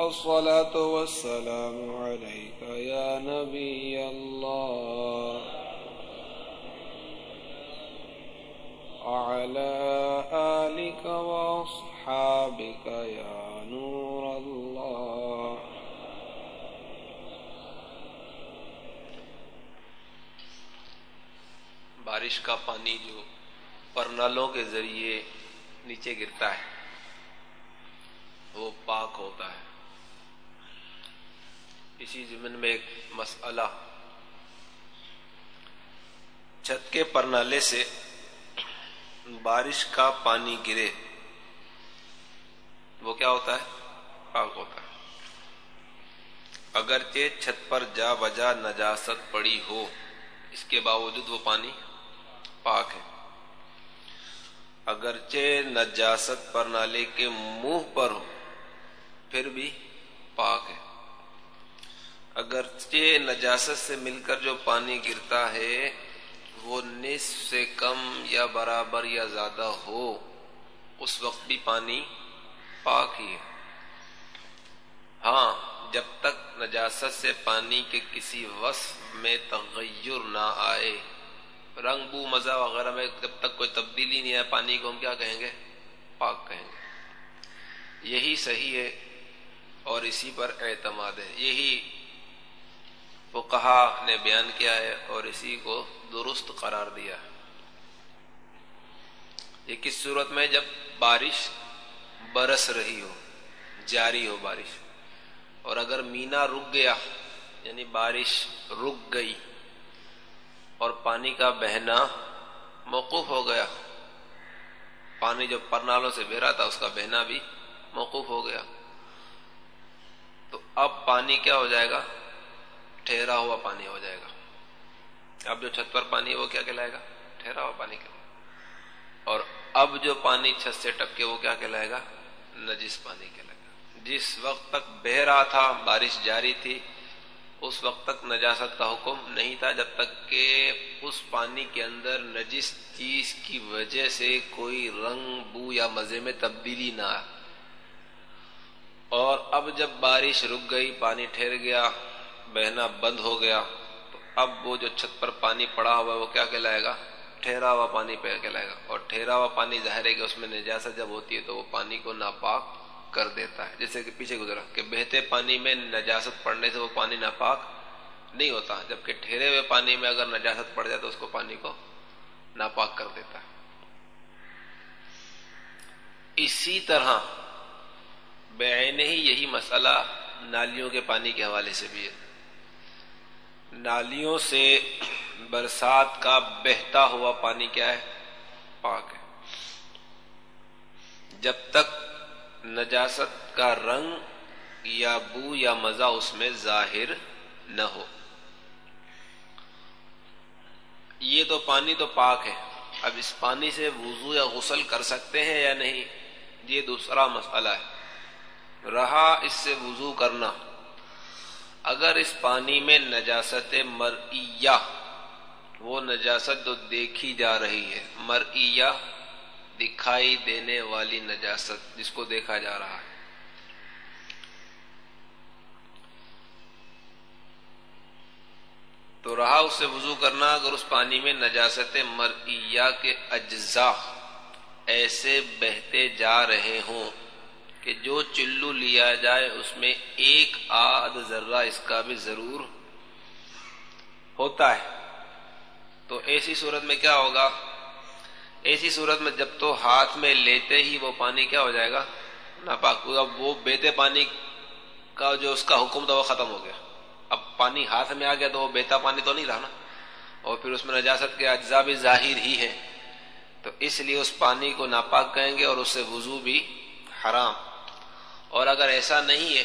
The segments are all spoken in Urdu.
الصلاة والسلام عليك يا نبي الله. وعلى آلك وأصحابك يا نور الله. بارش کا پانی جو پرنالوں کے ذریعے نیچے گرتا ہے، وہ پاک ہوتا ہے۔ اسی زمن میں ایک مسئلہ چھت کے پرنالے سے بارش کا پانی گرے، وہ کیا ہوتا ہے؟ پاک ہوتا ہے۔ اگرچہ چھت پر جا بجا نجاست پڑی ہو، اس کے باوجود وہ پانی پاک ہے۔ اگرچہ نجاست پر نالے کے منہ پر ہو، پھر بھی پاک ہے۔ اگرچہ نجاست سے مل کر جو پانی گرتا ہے، وہ نصف سے کم یا برابر یا زیادہ ہو، اس وقت بھی پانی پاک ہی ہے۔ ہاں جب تک نجاست سے پانی کے کسی وصف میں تغیر نہ آئے، رنگ، بو، مزہ وغیرہ میں جب تک کوئی تبدیلی نہیں آئے پانی کو، ہم کیا کہیں گے؟ پاک کہیں گے۔ یہی صحیح ہے اور اسی پر اعتماد ہے۔ یہی وہ کہا نے بیان کیا ہے اور اسی کو درست قرار دیا ہے۔ یہ کس صورت میں؟ جب بارش برس رہی ہو، جاری ہو بارش، اور اگر مینا رک گیا یعنی بارش رک گئی، اور پانی کا بہنا موقوف ہو گیا، پانی جو پرنالوں سے بہرا تھا، اس کا بہنا بھی موقوف ہو گیا، تو اب پانی کیا ہو جائے گا؟ ٹھہرا ہوا پانی ہو جائے گا۔ اب جو چھت پر پانی ہے وہ کیا کہلائے گا؟ ٹھہرا ہوا پانی کہلائے اور اب جو پانی چھت سے ٹپکے وہ کیا کہلائے گا؟ نجس پانی کہلائے گا۔ جس وقت تک بہ رہا تھا، بارش جاری تھی، اس وقت تک نجاست کا حکم نہیں تھا، جب تک کہ اس پانی کے اندر نجس چیز کی وجہ سے کوئی رنگ، بو یا مزے میں تبدیلی نہ آئے اور اب جب بارش رک گئی، پانی ٹھہر گیا بہنا بند ہو گیا، تو اب وہ جو چھت پر پانی پڑا ہوا ہے، وہ کیا کہلائے گا؟ ٹھہرا ہوا پانی پہ کہلائے گا۔ اور ٹھہرا ہوا پانی ظاہر ہے کہ اس میں نجاست جب ہوتی ہے، تو وہ پانی کو ناپاک کر دیتا ہے۔ جیسے کہ پیچھے گزرا، کہ بہتے پانی میں نجاست پڑنے سے وہ پانی ناپاک نہیں ہوتا، جبکہ ٹھہرے ہوئے پانی میں اگر نجاست پڑ جائے تو اس کو پانی کو ناپاک کر دیتا ہے۔ اسی طرح بین ہی یہی مسئلہ نالیوں کے پانی کے حوالے سے بھی ہے۔ نالیوں سے برسات کا بہتا ہوا پانی کیا ہے؟ پاک ہے۔ جب تک نجاست کا رنگ یا بو یا مزہ اس میں ظاہر نہ ہو۔ یہ تو پانی تو پاک ہے۔ اب اس پانی سے وضو یا غسل کر سکتے ہیں یا نہیں؟ یہ دوسرا مسئلہ ہے۔ رہا اس سے وضو کرنا۔ اگر اس پانی میں نجاست مرئیہ، وہ نجاست جو دیکھی جا رہی ہے، مرئیہ دکھائی دینے والی نجاست جس کو دیکھا جا رہا ہے۔ تو رہا اس سے وضو کرنا اگر اس پانی میں نجاست مرئیہ کے اجزاء ایسے بہتے جا رہے ہوں۔ کہ جو چلو لیا جائے اس میں ایک آدھ ذرہ اس کا بھی ضرور ہوتا ہے۔ تو ایسی صورت میں کیا ہوگا؟ ایسی صورت میں جب تو ہاتھ میں لیتے ہی وہ پانی کیا ہو جائے گا؟ ناپاک وہ بیتے پانی کا جو اس کا حکم تھا وہ ختم ہو گیا۔ اب پانی ہاتھ میں آ گیا تو وہ بیتا پانی تو نہیں رہا نا۔ اور پھر اس میں نجاست کے اجزاء بھی ظاہر ہی ہے تو اس لیے اس پانی کو ناپاک کہیں گے اور اس سے وضو بھی حرام۔ اور اگر ایسا نہیں ہے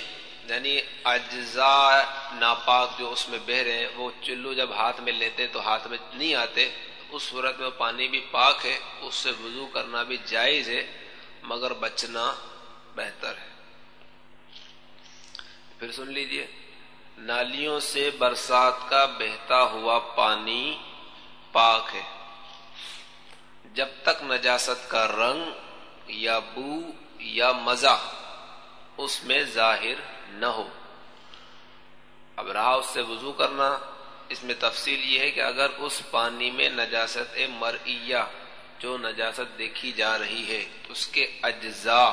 یعنی اجزاء ناپاک جو اس میں بہ رہے ہیں، وہ چلو جب ہاتھ میں لیتے تو ہاتھ میں نہیں آتے، اس صورت میں پانی بھی پاک ہے، اس سے وضو کرنا بھی جائز ہے، مگر بچنا بہتر ہے۔ پھر سن لیجیے، نالیوں سے برسات کا بہتا ہوا پانی پاک ہے۔ جب تک نجاست کا رنگ یا بو یا مزہ اس میں ظاہر نہ ہو۔ اب رہا اس سے وضو کرنا، اس میں تفصیل یہ ہے کہ اگر اس پانی میں نجاست مرئیہ جو نجاست دیکھی جا رہی ہے، اس کے اجزاء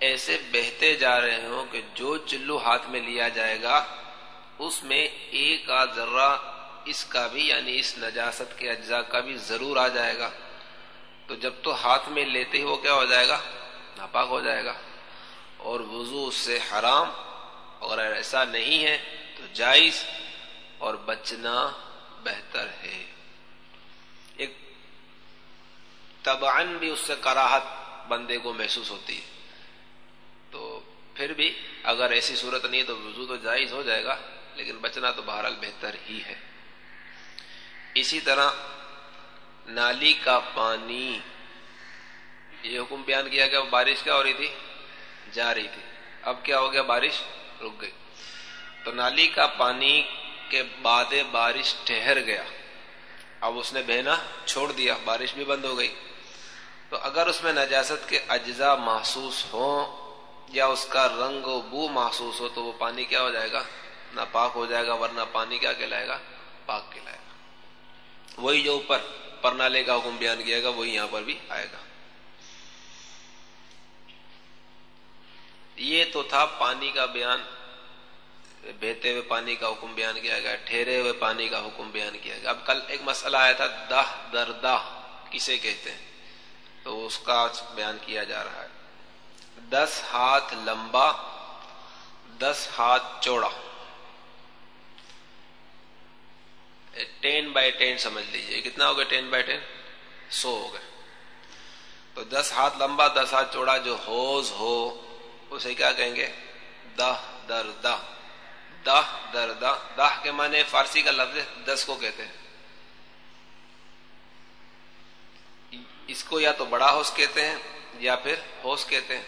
ایسے بہتے جا رہے ہوں کہ جو چلو ہاتھ میں لیا جائے گا، اس میں ایک آدھ ذرہ اس کا بھی یعنی اس نجاست کے اجزاء کا بھی ضرور آ جائے گا۔ تو جب تو ہاتھ میں لیتے ہی وہ کیا ہو جائے گا؟ ناپاک ہو جائے گا۔ اور وضو اس سے حرام، اگر ایسا نہیں ہے تو جائز اور بچنا بہتر ہے۔ ایک تبعن بھی اس سے کراہت بندے کو محسوس ہوتی ہے۔ تو پھر بھی اگر ایسی صورت نہیں ہے تو وضو تو جائز ہو جائے گا، لیکن بچنا تو بہرحال بہتر ہی ہے۔ اسی طرح نالی کا پانی، یہ حکم بیان کیا گیا بارش کیا ہو رہی تھی؟ جا رہی تھی۔ اب کیا ہو گیا؟ بارش رک گئی۔ تو نالی کا پانی کے بعد بارش ٹھہر گیا۔ اب اس نے بہنا چھوڑ دیا۔ بارش بھی بند ہو گئی۔ تو اگر اس میں نجاست کے اجزاء محسوس ہوں یا اس کا رنگ و بو محسوس ہو، تو وہ پانی کیا ہو جائے گا؟ نہ پاک ہو جائے گا، ورنہ پانی کیا کہلائے گا؟ پاک کہلائے گا۔ وہی جو اوپر پرنالے کا حکم بیان کیا گا وہی یہاں پر بھی آئے گا۔ یہ تو تھا پانی کا بیان۔ بہتے ہوئے پانی کا حکم بیان کیا گیا، ٹھہرے ہوئے پانی کا حکم بیان کیا گیا۔ اب کل ایک مسئلہ آیا تھا، دہ در دہ کسے کہتے ہیں؟ تو اس کا بیان کیا جا رہا ہے۔ دس ہاتھ لمبا، دس ہاتھ چوڑا۔ ٹین بائی ٹین سمجھ لیجیے کتنا ہو گیا ٹین بائی ٹین؟ سو ہو گئے۔ تو دس ہاتھ لمبا، دس ہاتھ چوڑا، جو ہوز ہو اسے کیا کہیں گے؟ دہ در دہ دہ در دہ دہ کے معنی فارسی کا لفظ دس کو کہتے ہیں. اس کو یا تو بڑا ہوس کہتے ہیں یا پھر ہوس کہتے ہیں.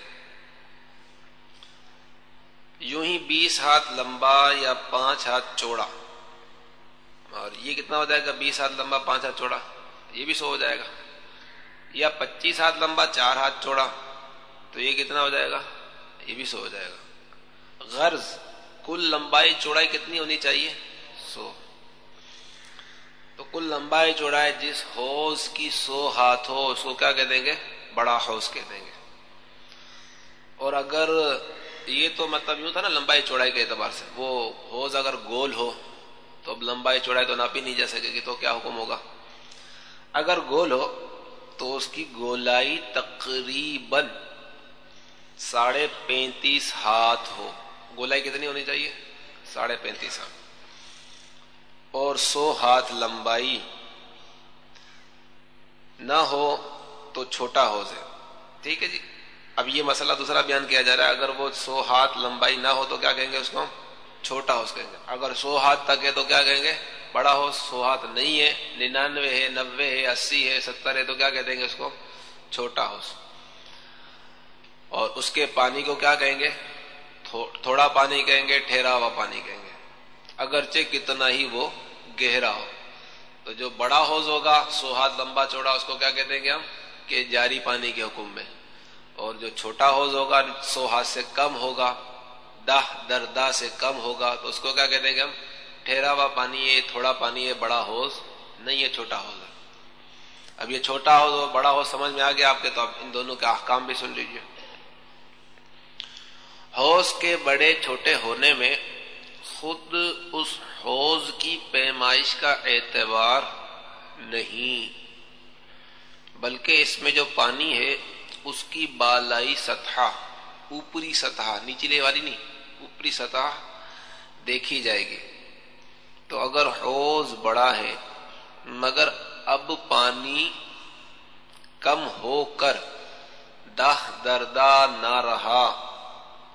یوں ہی بیس ہاتھ لمبا یا پانچ ہاتھ چوڑا. اور یہ کتنا ہو جائے گا؟ بیس ہاتھ لمبا، پانچ ہاتھ چوڑا. یہ بھی سو ہو جائے گا. یا پچیس ہاتھ لمبا، چار ہاتھ چوڑا. تو یہ کتنا ہو جائے گا؟ یہ بھی سو ہو جائے گا۔ غرض کل لمبائی چوڑائی کتنی ہونی چاہیے؟ سو۔ تو کل لمبائی چوڑائی جس ہوز کی سو ہاتھ ہو، اس کو کیا کہہ دیں گے؟ بڑا ہوز کہہ دیں گے۔ اور اگر یہ تو مطلب یوں تھا نا لمبائی چوڑائی کے اعتبار سے، وہ ہوز اگر گول ہو، تو اب لمبائی چوڑائی تو ناپی نہیں جا سکے گی، تو کیا حکم ہوگا؟ اگر گول ہو، تو اس کی گولائی تقریباً ساڑھے پینتیس ہاتھ ہو۔ گولائی کتنی ہونی چاہیے؟ ساڑھے پینتیس ہاتھ۔ اور سو ہاتھ لمبائی۔ نہ ہو تو چھوٹا ہو جائے۔ ٹھیک ہے جی؟ اب یہ مسئلہ دوسرا بیان کیا جا رہا ہے۔ اگر وہ سو ہاتھ لمبائی نہ ہو تو کیا کہیں گے اس کو چھوٹا ہو کہیں گے۔ اگر سو ہاتھ تک ہے تو کیا کہیں گے؟ بڑا ہو۔ سو ہاتھ نہیں ہے، ننانوے ہے نبے ہے، اسی ہے، ستر ہے تو کیا کہہ دیں گے اس کو؟ چھوٹا ہو۔ اور اس کے پانی کو کیا کہیں گے؟ تھوڑا پانی کہیں گے، ٹھہرا ہوا پانی کہیں گے۔ اگرچہ کتنا ہی وہ گہرا ہو۔ تو جو بڑا ہوز ہوگا سو ہاتھ لمبا چوڑا، اس کو کیا کہہ دیں گے ہم؟ کہ جاری پانی کے حکم میں۔ اور جو چھوٹا ہوز ہوگا سو ہاتھ سے کم ہوگا دہ در دہ سے کم ہوگا، تو اس کو کیا کہتے ہیں کہ ہم؟ ٹھہرا ہوا پانی ہے تھوڑا پانی ہے بڑا ہوز نہیں ہے چھوٹا ہوز ہے۔ اب یہ چھوٹا ہوز اور بڑا ہوز سمجھ میں آ گیا، آپ کے تو اب ان دونوں کے احکام بھی سن لیجیے حوض کے بڑے چھوٹے ہونے میں خود اس حوض کی پیمائش کا اعتبار نہیں، بلکہ اس میں جو پانی ہے، اس کی بالائی سطح، اوپری سطح، نیچلے والی نہیں، اوپری سطح دیکھی جائے گی۔ تو اگر حوض بڑا ہے، مگر اب پانی کم ہو کر دہ دردا نہ رہا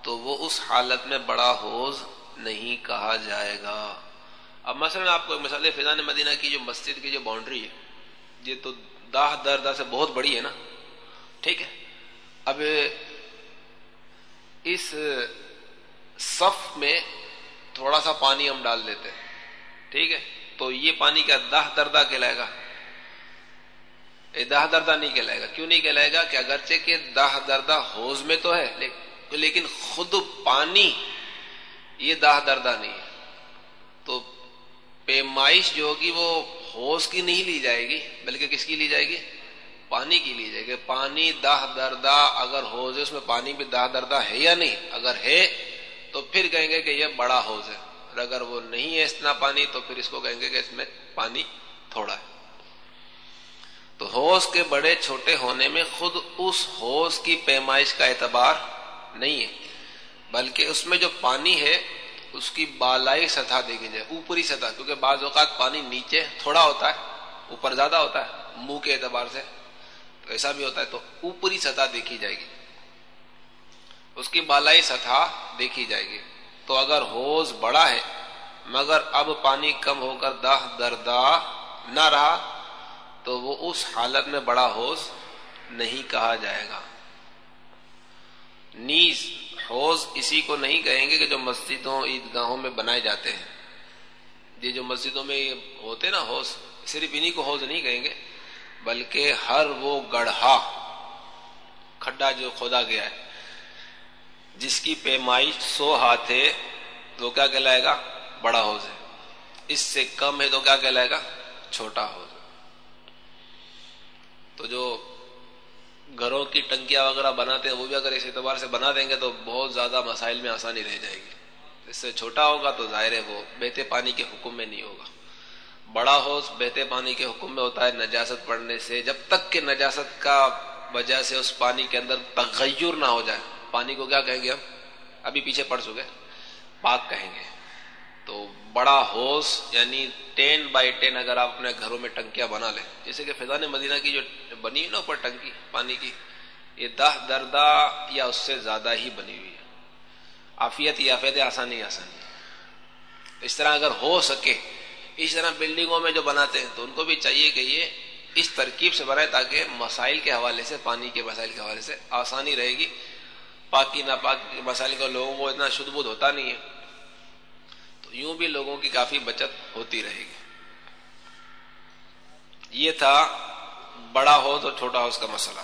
تو وہ اس حالت میں بڑا حوض نہیں کہا جائے گا۔ اب مثلا آپ کو مثال فضان مدینہ کی جو مسجد کی جو باؤنڈری ہے، یہ تو داہ دردا سے بہت بڑی ہے نا؟ ٹھیک ہے۔ اب اس صف میں تھوڑا سا پانی ہم ڈال دیتے ہیں۔ ٹھیک ہے؟ تو یہ پانی کا دہ دردہ کہلائے گا؟ دہ دردہ نہیں کہلائے گا۔ کیوں نہیں کہلائے گا؟ کہ اگرچہ کہ دہ دردہ حوض میں تو ہے، لیکن لیکن خود پانی یہ دہ دردہ نہیں ہے۔ تو پیمائش جو ہوگی وہ حوض کی نہیں لی جائے گی، بلکہ کس کی لی جائے گی؟ پانی کی لی جائے گی۔ پانی دہ دردہ اگر حوض ہے، اس میں پانی بھی دہ دردہ ہے یا نہیں؟ اگر ہے تو پھر کہیں گے کہ یہ بڑا حوض ہے۔ اور اگر وہ نہیں ہے اتنا پانی تو پھر اس کو کہیں گے کہ اس میں پانی تھوڑا ہے۔ تو حوض کے بڑے چھوٹے ہونے میں خود اس حوض کی پیمائش کا اعتبار نہیں ہے۔ بلکہ اس میں جو پانی ہے، اس کی بالائی سطح دیکھی جائے، اوپری سطح، کیونکہ بعض اوقات پانی نیچے تھوڑا ہوتا ہے، اوپر زیادہ ہوتا ہے، منہ کے اعتبار سے۔ تو ایسا بھی ہوتا ہے، تو اوپری سطح دیکھی جائے گی۔ اس کی بالائی سطح دیکھی جائے گی۔ تو اگر ہوز بڑا ہے، مگر اب پانی کم ہو کر دہ دردا نہ رہا، تو وہ اس حالت میں بڑا ہوز نہیں کہا جائے گا۔ نیز حوض اسی کو نہیں کہیں گے کہ جو مسجدوں، عیدگاہوں میں بنائے جاتے ہیں۔ یہ جو مسجدوں میں ہوتے نا حوض، صرف انہی کو حوض نہیں کہیں گے، بلکہ ہر وہ گڑھا، کھڈا جو کھودا گیا ہے، جس کی پیمائش سو ہاتھ ہے، تو کیا کہلائے گا؟ بڑا حوض ہے۔ اس سے کم ہے تو کیا کہلائے گا؟ چھوٹا حوض تو جو گھروں کی ٹنکیاں وغیرہ بناتے ہیں، وہ بھی اگر اس اعتبار سے بنا دیں گے تو بہت زیادہ مسائل میں آسانی رہ جائے گی۔ اس سے چھوٹا ہوگا تو ظاہر ہے وہ بہتے پانی کے حکم میں نہیں ہوگا۔ بڑا حوض بہتے پانی کے حکم میں ہوتا ہے نجاست پڑنے سے، جب تک کہ نجاست کا وجہ سے اس پانی کے اندر تغیر نہ ہو جائے۔ پانی کو کیا کہیں گے ہم؟ ابھی پیچھے پڑ چکے پاک کہیں گے۔ تو بڑا ہوس یعنی ٹین بائی ٹین اگر آپ اپنے گھروں میں ٹنکیاں بنا لیں۔ جیسے کہ فیضان مدینہ کی جو بنی ہے نا اوپر ٹنکی، پانی کی، یہ دہ دردہ یا اس سے زیادہ ہی بنی ہوئی ہے۔ آفیت یا آفیت آسانی آسانی۔ اس طرح اگر ہو سکے، اس طرح بلڈنگوں میں جو بناتے ہیں، تو ان کو بھی چاہیے کہ یہ اس ترکیب سے بنائے تاکہ مسائل کے حوالے سے، پانی کے مسائل کے حوالے سے آسانی رہے گی۔ پاکی ناپاک مسائل کا لوگوں کو اتنا شدھ بدھ ہوتا نہیں ہے۔ یوں بھی لوگوں کی کافی بچت ہوتی رہے گی۔ یہ تھا بڑا ہو تو چھوٹا ہو اس کا مسئلہ۔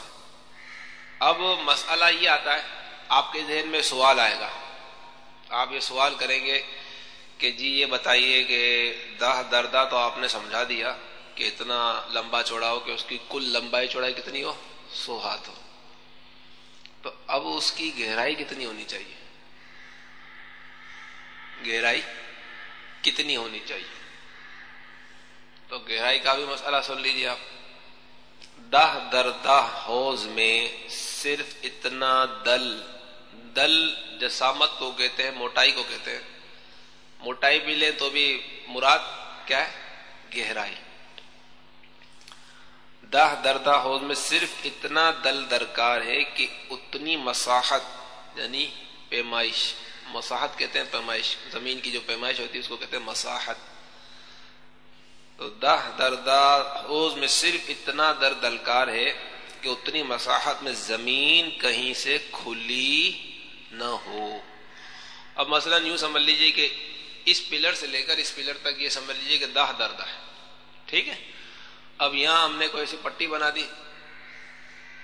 اب مسئلہ یہ آتا ہے، آپ کے ذہن میں سوال آئے گا۔ آپ یہ سوال کریں گے کہ جی یہ بتائیے کہ دہ دردہ تو آپ نے سمجھا دیا کہ اتنا لمبا چوڑا ہو کہ اس کی کل لمبائی چوڑائی کتنی ہو؟ سو ہاتھ ہو۔ تو اب اس کی گہرائی کتنی ہونی چاہیے؟ گہرائی؟ کتنی ہونی چاہیے؟ تو گہرائی کا بھی مسئلہ سن لیجیے آپ۔ دہ در دہ حوض میں صرف اتنا دل دل جسامت کو کہتے ہیں، موٹائی کو کہتے ہیں۔ موٹائی بھی لے تو بھی مراد کیا ہے؟ گہرائی۔ دہ دردہ حوض میں صرف اتنا دل درکار ہے کہ اتنی مساحت یعنی پیمائش مساحت کہتے ہیں پیمائش، زمین کی جو پیمائش ہوتی ہے، اس کو کہتے ہیں مساحت۔ تو دہ دردہ حوض میں صرف اتنا در دلکار ہے کہ اتنی مساحت میں زمین کہیں سے کھلی نہ ہو۔ اب مثلا یوں سمجھ لیجیے کہ اس پلر سے لے کر اس پلر تک یہ سمجھ لیجیے کہ دہ دردہ ہے۔ ٹھیک ہے؟ اب یہاں ہم نے کوئی ایسی پٹی بنا دی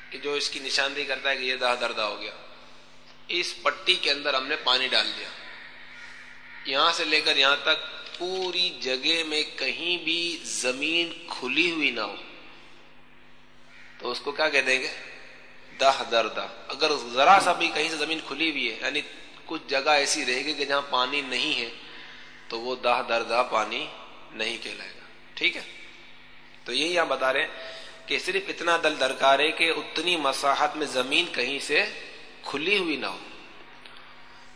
کہ جو اس کی نشاندہی کرتا ہے کہ یہ دہ دردہ ہو گیا۔ اس پٹی کے اندر ہم نے پانی ڈال دیا۔ یہاں سے لے کر یہاں تک پوری جگہ میں کہیں بھی زمین کھلی ہوئی نہ ہو۔ تو اس کو کیا کہہ دیں گے دہ دردہ اگر ذرا سا بھی کہیں سے زمین کھلی ہوئی ہے یعنی کچھ جگہ ایسی رہے گی کہ جہاں پانی نہیں ہے، تو وہ دہ دردہ پانی نہیں کہلائے گا۔ ٹھیک ہے؟ تو یہی ہم بتا رہے ہیں کہ صرف اتنا دل درکار ہے کہ اتنی مساحت میں زمین کہیں سے کھلی ہوئی نہ ہو۔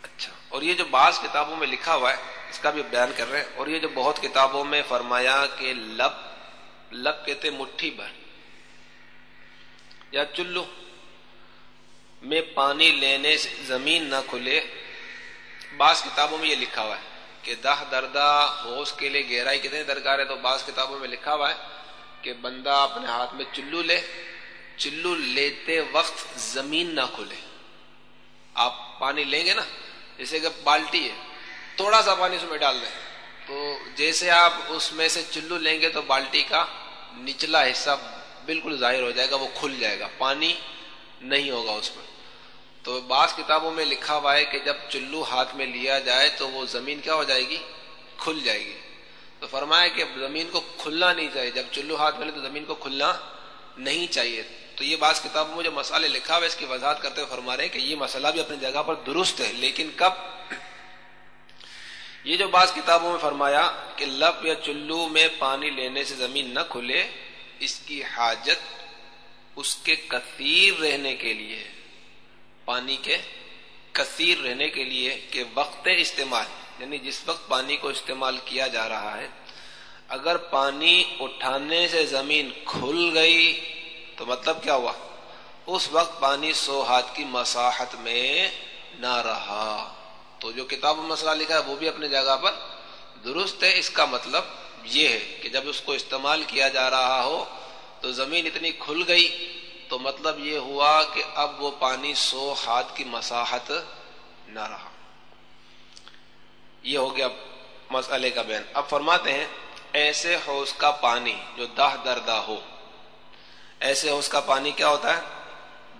اچھا۔ اور یہ جو بعض کتابوں میں لکھا ہوا ہے، اس کا بھی بیان کر رہے ہیں۔ اور یہ جو بہت کتابوں میں فرمایا کہ لب لب کہتے مٹھی بھر۔ یا چلو، میں پانی لینے سے زمین نہ کھلے۔ بعض کتابوں میں یہ لکھا ہوا ہے کہ دہ دردہ ہوش کے لیے گہرائی کتنے درکار ہے، تو بعض کتابوں میں لکھا ہوا ہے کہ بندہ اپنے ہاتھ میں چلو لے، چلو لیتے وقت زمین نہ کھلے۔ آپ پانی لیں گے نا، جیسے کہ بالٹی ہے، تھوڑا سا پانی اس میں ڈال دیں۔ تو جیسے آپ اس میں سے چلو لیں گے تو بالٹی کا نچلا حصہ بالکل ظاہر ہو جائے گا، وہ کھل جائے گا، پانی نہیں ہوگا اس میں۔ تو بعض کتابوں میں لکھا ہوا ہے کہ جب چلو ہاتھ میں لیا جائے تو وہ زمین کیا ہو جائے گی؟ کھل جائے گی۔ تو فرمایا کہ زمین کو کھلنا نہیں چاہیے، جب چلو ہاتھ میں لے تو زمین کو کھلنا نہیں چاہیے۔ تو یہ بعض کتابوں میں جو مسئلے لکھا ہوا اس کی وضاحت کرتے ہوئے فرما رہے ہیں کہ یہ مسئلہ بھی اپنی جگہ پر درست ہے، لیکن کب؟ یہ جو بعض کتابوں میں فرمایا کہ لب یا چلو میں پانی لینے سے زمین نہ کھلے، اس کی حاجت اس کے کثیر رہنے کے لیے، پانی کے کثیر رہنے کے لیے کہ وقت استعمال یعنی جس وقت پانی کو استعمال کیا جا رہا ہے، اگر پانی اٹھانے سے زمین کھل گئی تو مطلب کیا ہوا؟ اس وقت پانی سو ہاتھ کی مساحت میں نہ رہا۔ تو جو کتاب مسئلہ لکھا ہے وہ بھی اپنے جگہ پر۔ درست ہے، اس کا مطلب یہ ہے کہ جب اس کو استعمال کیا جا رہا ہو تو زمین اتنی کھل گئی۔ تو مطلب یہ ہوا کہ اب وہ پانی سو ہاتھ کی مساحت نہ رہا۔ یہ ہو گیا مسئلے کا بیان۔ اب فرماتے ہیں، ایسے حوض کا پانی جو دہ دردہ ہو ایسے حوض کا پانی کیا ہوتا ہے؟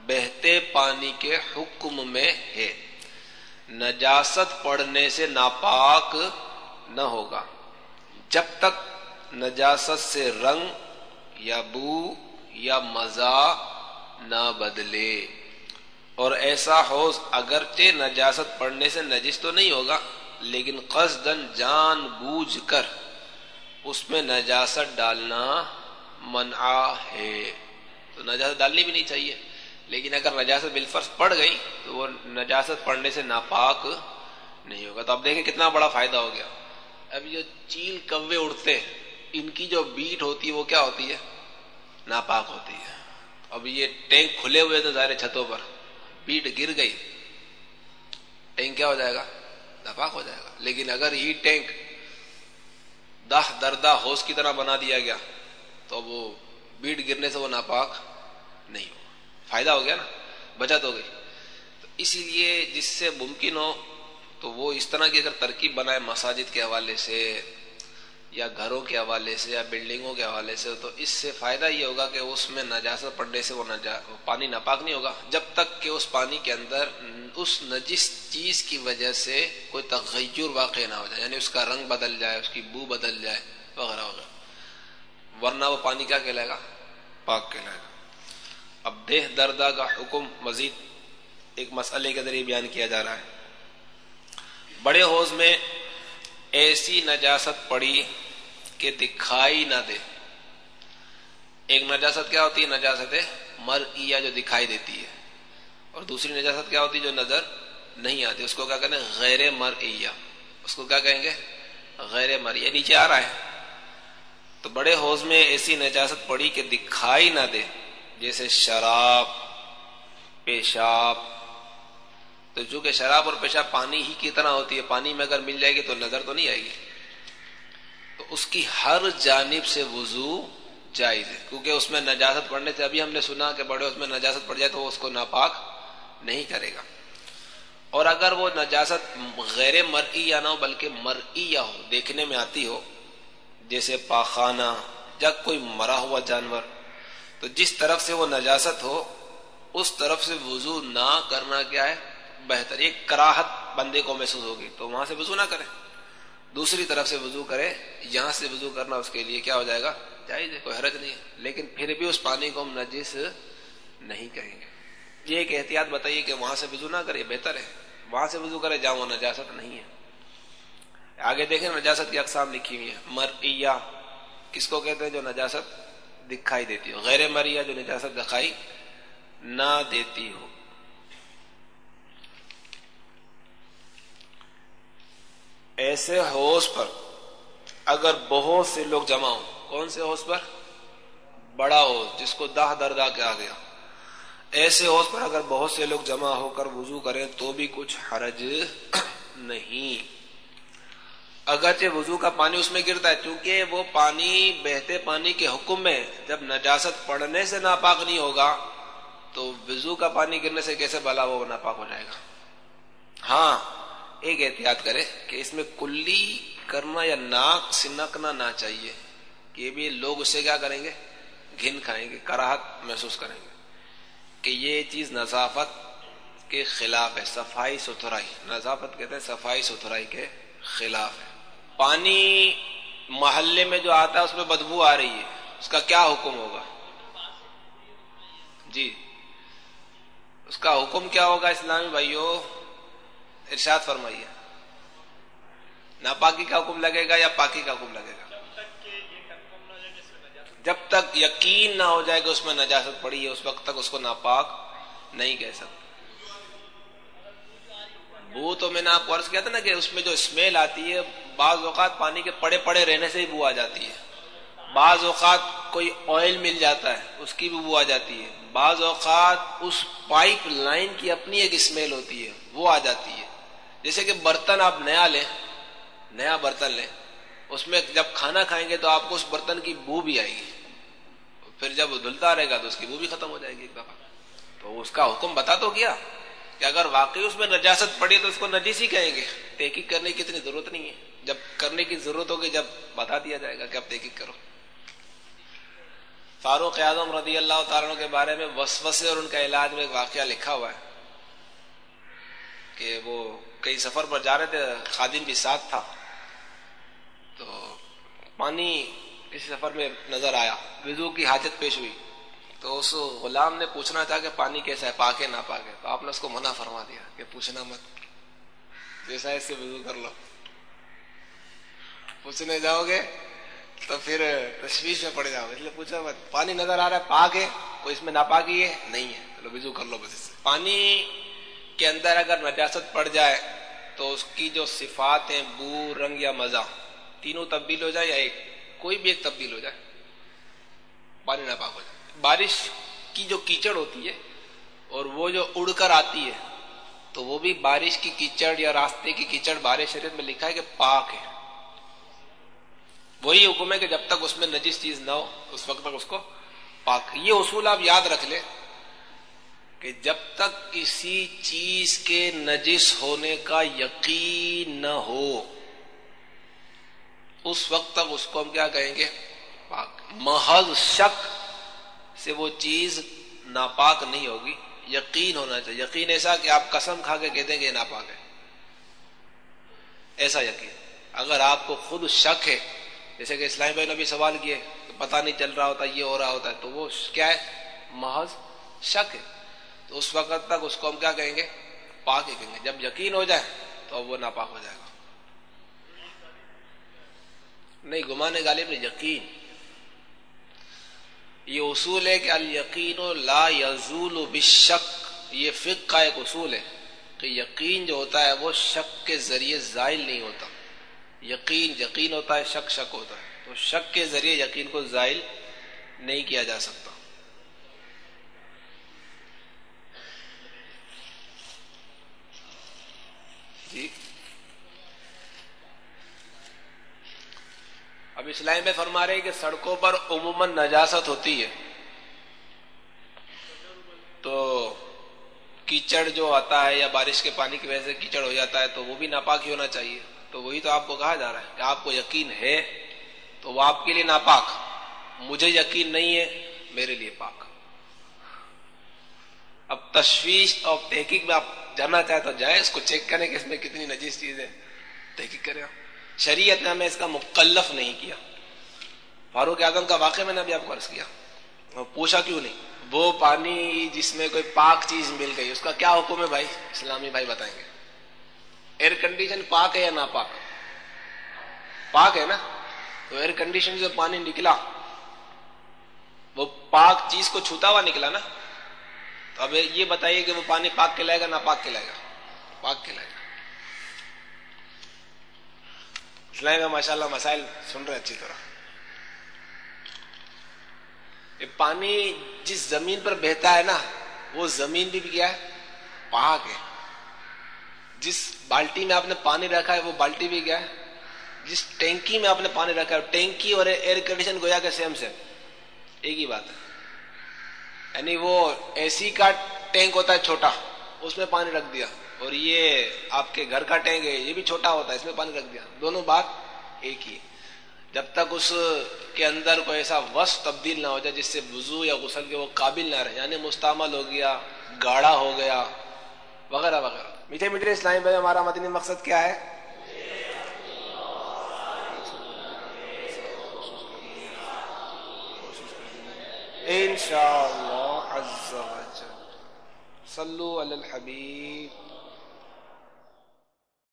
بہتے پانی کے حکم میں ہے۔ نجاست پڑنے سے ناپاک نہ ہوگا۔ جب تک نجاست سے رنگ یا بو یا مزہ نہ بدلے۔ اور ایسا حوض اگرچہ نجاست پڑنے سے نجس تو نہیں ہوگا، لیکن قصدن جان بوجھ کر اس میں نجاست ڈالنا منع ہے۔ تو نجاست ڈالنی بھی نہیں چاہیے۔ لیکن اگر نجاست بالفرض پڑ گئی تو وہ نجاست پڑنے سے ناپاک نہیں ہوگا۔ تو اب دیکھیں کتنا بڑا فائدہ ہو گیا۔ اب یہ چیل کوے اڑتے ان کی جو بیٹ ہوتی ہے، وہ کیا ہوتی ہے؟ ناپاک ہوتی ہے۔ اب یہ ٹینک کھلے ہوئے تھے ظاہر چھتوں پر۔ بیٹ گر گئی۔ ٹینک کیا ہو جائے گا؟ ناپاک ہو جائے گا۔ لیکن اگر یہ ٹینک دہ دردہ ہوس کی طرح بنا دیا گیا، تو وہ بیٹ گرنے سے وہ ناپاک نہیں ہو۔ فائدہ ہو گیا نا، بچت ہو گئی۔ تو اسی لیے جس سے ممکن ہو تو وہ اس طرح کی اگر ترکیب بنائے مساجد کے حوالے سے یا گھروں کے حوالے سے یا بلڈنگوں کے حوالے سے، تو اس سے فائدہ یہ ہوگا کہ اس میں نجاست پڑنے سے وہ پانی ناپاک نہیں ہوگا۔ جب تک کہ اس پانی کے اندر اس نجس چیز کی وجہ سے کوئی تغیر واقع نہ ہو جائے یعنی اس کا رنگ بدل جائے، اس کی بو بدل جائے، وغیرہ وغیرہ۔ ورنہ وہ پانی کیا کہلائے گا؟ پاک کہلائے گا۔ اب دیہ دردہ کا حکم مزید ایک مسئلے کے ذریعے بیان کیا جا رہا ہے۔ بڑے حوض میں ایسی نجاست پڑی کہ دکھائی نہ دے۔ ایک نجاست کیا ہوتی ہے؟ نجاست مرئیہ جو دکھائی دیتی ہے۔ اور دوسری نجاست کیا ہوتی ہے؟ جو نظر نہیں آتی۔ اس کو کیا کہتے ہیں؟ غیر مرئیہ۔ اس کو کیا کہیں گے؟ غیر مرئیہ۔ نیچے آ رہا ہے۔ تو بڑے حوض میں ایسی نجاست پڑی کہ دکھائی نہ دے، جیسے شراب، پیشاب۔ تو چونکہ شراب اور پیشاب پانی ہی کی طرح ہوتی ہے، پانی میں اگر مل جائے گی تو نظر تو نہیں آئے گی۔ تو اس کی ہر جانب سے وضو جائز ہے، کیونکہ اس میں نجازت پڑنے سے ابھی ہم نے سنا کہ بڑے اس میں نجازت پڑ جائے تو وہ اس کو ناپاک نہیں کرے گا۔ اور اگر وہ نجازت غیر مرئی یا نہ ہو، بلکہ مرئی یا ہو، دیکھنے میں آتی ہو جیسے پاخانہ یا کوئی مرا ہوا جانور، تو جس طرف سے وہ نجاست ہو، اس طرف سے وضو نہ کرنا کیا ہے؟ بہتر ایک کراہت بندے کو محسوس ہوگی، تو وہاں سے وضو نہ کرے۔ دوسری طرف سے وضو کرے، یہاں سے وضو کرنا اس کے لیے کیا ہو جائے گا؟ جائز ہے، کوئی حرج نہیں ہے۔ لیکن پھر بھی اس پانی کو ہم نجس نہیں کہیں گے۔ یہ ایک احتیاط بتائیے کہ وہاں سے وضو نہ کرے بہتر ہے۔ وہاں سے وضو کرے، جہاں وہ نجاست نہیں ہے۔ آگے دیکھیں نجاست کی اقسام لکھی ہوئی ہے مریا کس کو کہتے ہیں جو نجاست دکھائی دیتی ہو؟ غیر مریا جو نجاست دکھائی نہ دیتی ہو۔ ایسے ہوش پر اگر بہت سے لوگ جمع ہوں، کون سے ہوش پر؟ بڑا ہو جس کو دہ دردا کیا گیا۔ ایسے ہوش پر اگر بہت سے لوگ جمع ہو کر وضو کریں تو بھی کچھ حرج نہیں۔ اگرچہ وضو کا پانی اس میں گرتا ہے کیونکہ وہ پانی بہتے پانی کے حکم میں جب نجاست پڑنے سے ناپاک نہیں ہوگا، تو وضو کا پانی گرنے سے کیسے بلا وہ ناپاک ہو جائے گا؟ ہاں ایک احتیاط کرے کہ اس میں کلی کرنا یا ناک سنکنا نہ چاہیے، کہ بھی لوگ اسے کیا کریں گے؟ گھن کھائیں گے، کراہت محسوس کریں گے کہ یہ چیز نظافت کے خلاف ہے، صفائی ستھرائی، نظافت کہتے ہیں صفائی ستھرائی کے خلاف ہے۔ پانی محلے میں جو آتا ہے، اس میں بدبو آ رہی ہے۔ اس کا کیا حکم ہوگا؟ جی۔ اس کا حکم کیا ہوگا اسلامی بھائیوں ارشاد فرمائیے۔ ناپاکی کا حکم لگے گا یا پاکی کا حکم لگے گا؟ جب تک یقین نہ ہو جائے کہ اس میں نجاست پڑی ہے، اس وقت تک اس کو ناپاک نہیں کہہ سکتے۔ بو تو میں نے آپ کو عرض کیا تھا نا کہ اس میں جو اسمیل آتی ہے، بعض اوقات پانی کے پڑے پڑے رہنے سے ہی بو آ جاتی ہے۔ بعض اوقات کوئی آئل مل جاتا ہے، اس کی بھی بو آ جاتی ہے۔ بعض اوقات اس پائپ لائن کی اپنی ایک اسمیل ہوتی ہے، وہ آ جاتی ہے۔ جیسے کہ برتن آپ نیا لیں، نیا برتن لیں، اس میں جب کھانا کھائیں گے تو آپ کو اس برتن کی بو بھی آئے گی۔ پھر جب وہ دھلتا رہے گا تو اس کی بو بھی ختم ہو جائے گی ایک دفعہ۔ تو اس کا حکم بتا تو کیا؟ کہ اگر واقعی اس میں نجاست پڑی تو اس کو نجیس ہی کہیں گے۔ تحقیق کرنے کی اتنی ضرورت نہیں ہے۔ جب کرنے کی ضرورت ہوگی، جب بتا دیا جائے گا کہ اب تحقیق کرو۔ فاروق اعظم رضی اللہ تعالیٰ کے بارے میں وسوسے اور ان کا علاج میں ایک واقعہ لکھا ہوا ہے کہ وہ کئی سفر پر جا رہے تھے، خادم بھی ساتھ تھا۔ تو پانی کسی سفر میں نظر آیا۔ وضو کی حاجت پیش ہوئی۔ تو اس غلام نے پوچھنا تھا کہ پانی کیسا ہے پاک ہے نہ پاک ہے تو آپ نے اس کو منع فرما دیا کہ پوچھنا مت۔ جیسا اس سے وضو کر لو۔ پوچھنے جاؤ گے تو پھر تشویش میں پڑ جاؤ اس لیے پوچھا مت۔ پانی نظر آ رہا ہے، پاک ہے، کوئی اس میں ناپاکی ہے؟ نہیں ہے۔ چلو وضو کر لو بس اس سے۔ پانی کے اندر اگر نجاست پڑ جائے تو اس کی جو صفات ہیں، بو، رنگ یا مزہ، تینوں تبدیل ہو جائے یا ایک؟ کوئی بھی ایک تبدیل ہو جائے۔ پانی نہ پاک ہو جائے۔ بارش کی جو کیچڑ ہوتی ہے اور وہ جو اڑ کر آتی ہے، تو وہ بھی بارش کی کیچڑ یا راستے کی کیچڑ بارش شریعت میں لکھا ہے کہ پاک ہے۔ وہی حکم ہے کہ جب تک اس میں نجس چیز نہ ہو، اس وقت تک اس کو پاک۔ یہ اصول آپ یاد رکھ لیں کہ جب تک کسی چیز کے نجس ہونے کا یقین نہ ہو، اس وقت تک اس کو ہم کیا کہیں گے؟ پاک۔ محض شک سے وہ چیز ناپاک نہیں ہوگی۔ یقین ہونا چاہیے۔ یقین ایسا کہ آپ قسم کھا کے کہہ دیں گے ناپاک ہے۔ ایسا یقین۔ اگر آپ کو خود شک ہے، جیسے کہ اسلام بھائی نے بھی سوال کیے کہ پتا نہیں چل رہا ہوتا، یہ ہو رہا ہوتا ہے، تو وہ کیا ہے؟ محض شک ہے۔ تو اس وقت تک اس کو ہم کیا کہیں گے؟ پاک ہی کہیں گے۔ جب یقین ہو جائے، تو وہ ناپاک ہو جائے گا۔ نہیں گمانے غالب نے یقین۔ یہ اصول ہے کہ الیقین لا یزول بشک یہ فقہ کا ایک اصول ہے کہ یقین جو ہوتا ہے وہ شک کے ذریعے زائل نہیں ہوتا۔ یقین یقین ہوتا ہے، شک شک ہوتا ہے۔ تو شک کے ذریعے یقین کو زائل نہیں کیا جا سکتا۔ جی۔ اب اسلام میں فرما رہے کہ سڑکوں پر عموماً نجاست ہوتی ہے۔ تو کیچڑ جو آتا ہے یا بارش کے پانی کی وجہ سے کیچڑ ہو جاتا ہے تو وہ بھی ناپاک ہی ہونا چاہیے۔ تو وہی تو آپ کو کہا جا رہا ہے کہ آپ کو یقین ہے تو وہ آپ کے لیے ناپاک۔ مجھے یقین نہیں ہے، میرے لیے پاک۔ اب تشویش اور تحقیق میں آپ جاننا چاہے تو جائے اس کو چیک کریں کہ اس میں کتنی نجیز چیز ہے۔ تحقیق کریں شریعت نے ہمیں اس کا مکلف نہیں کیا۔ فاروق اعظم کا واقعہ میں نے ابھی آپ کو عرض کیا۔ پوچھا کیوں نہیں؟ وہ پانی جس میں کوئی پاک چیز مل گئی، اس کا کیا حکم ہے بھائی؟ اسلامی بھائی بتائیں گے۔ ایئر کنڈیشن پاک ہے یا نا پاک پاک ہے نا؟ تو ایئر کنڈیشن سے پانی نکلا۔ وہ پاک چیز کو چھوتا ہوا نکلا نا۔ تو اب یہ بتائیے کہ وہ پانی پاک کے لائے گا نا پاک کے لائے گا؟ پاک کے لائے گا۔ اسلام میں ماشاء اللہ مسائل سن رہے اچھی طرح. یہ پانی جس زمین پر بہتا ہے نا، وہ زمین بھی کیا ہے؟ پاک ہے جس بالٹی میں آپ نے پانی رکھا ہے، وہ بالٹی بھی کیا ہے؟ جس ٹینکی میں آپ نے پانی رکھا ہے ٹینکی اور ایئر کنڈیشن گویا کہ سیم سے ایک ہی بات ہے. یعنی وہ اے سی کا ٹینک ہوتا ہے چھوٹا، اس میں پانی رکھ دیا. اور یہ آپ کے گھر کا ٹینک ہے، یہ بھی چھوٹا ہوتا ہے، اس میں پانی رکھ دیا۔ دونوں بات ایک ہی جب تک اس کے اندر کوئی ایسا وسط تبدیل نہ ہو جائے جس سے وضو یا غسل کے وہ قابل نہ رہے یعنی مستعمل ہو گیا، گاڑا ہو گیا، وغیرہ وغیرہ۔ میٹھے میٹھے اسلامی بھائی، ہمارا مدنی مقصد کیا ہے؟ انشاء اللہ عز و جل۔ صلو علی الحبیب۔